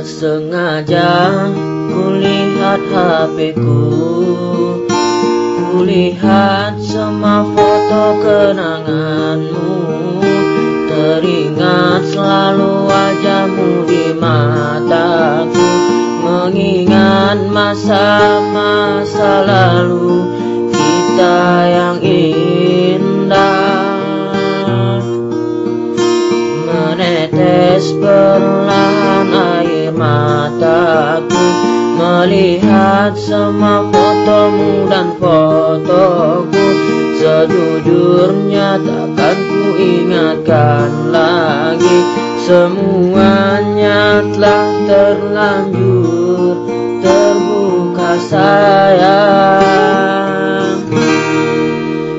Tak sengaja kulihat HP-ku Kulihat semua foto kenanganmu. Teringat selalu wajahmu di mataku. Mengingat masa-masa lalu kita yang indah. Menetes perlahan Melihat semua fotomu dan fotoku Sejujurnya takkan ku ingatkan lagi. Semuanya telah terlanjur terbuka sayang.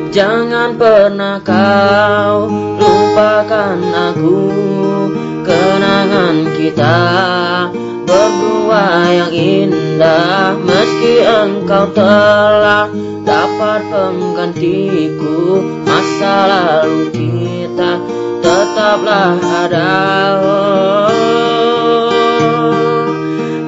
Jangan pernah kau lupakan aku Kenangan kita berdua yang indah Meski engkau telah dapat penggantiku Masa lalu kita tetaplah ada.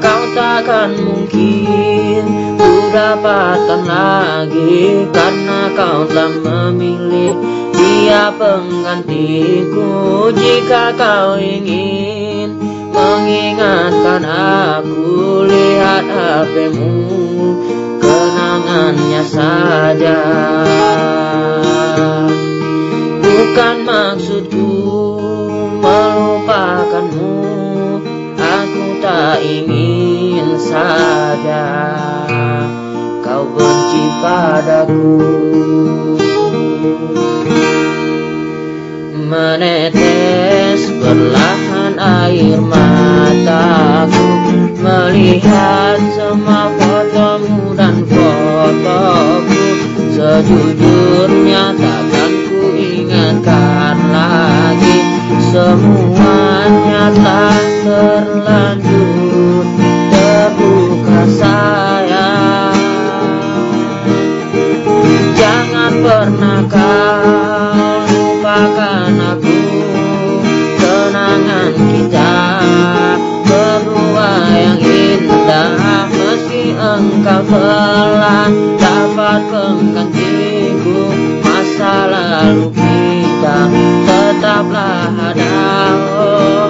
Kau takkan mungkin ku dapatkan lagi Karena kau telah memilih dia penggantiku. Jika kau ingin mengingatkan aku Lihat HPmu kenangannya saja. Bukan maksudku melupakanmu Aku tak ingin saja. Kau benci padaku. Menetes perlahan Sejujurnya takkan ku ingatkan lagi Semuanya telah engkau telah dapat penggantiku masa lalu kita tetaplah ada kau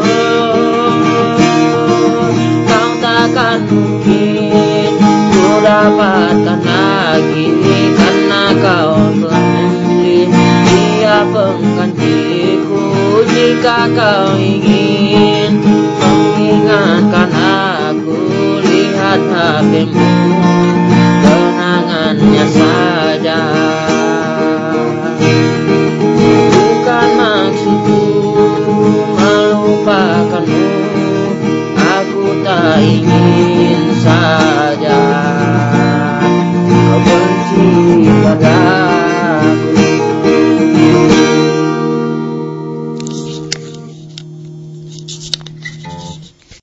takkan mungkin ku dapatkan lagi. Karena kau telah dia penggantiku. Jika kau ingin mengingatkan aku lihat hatimu. Amen.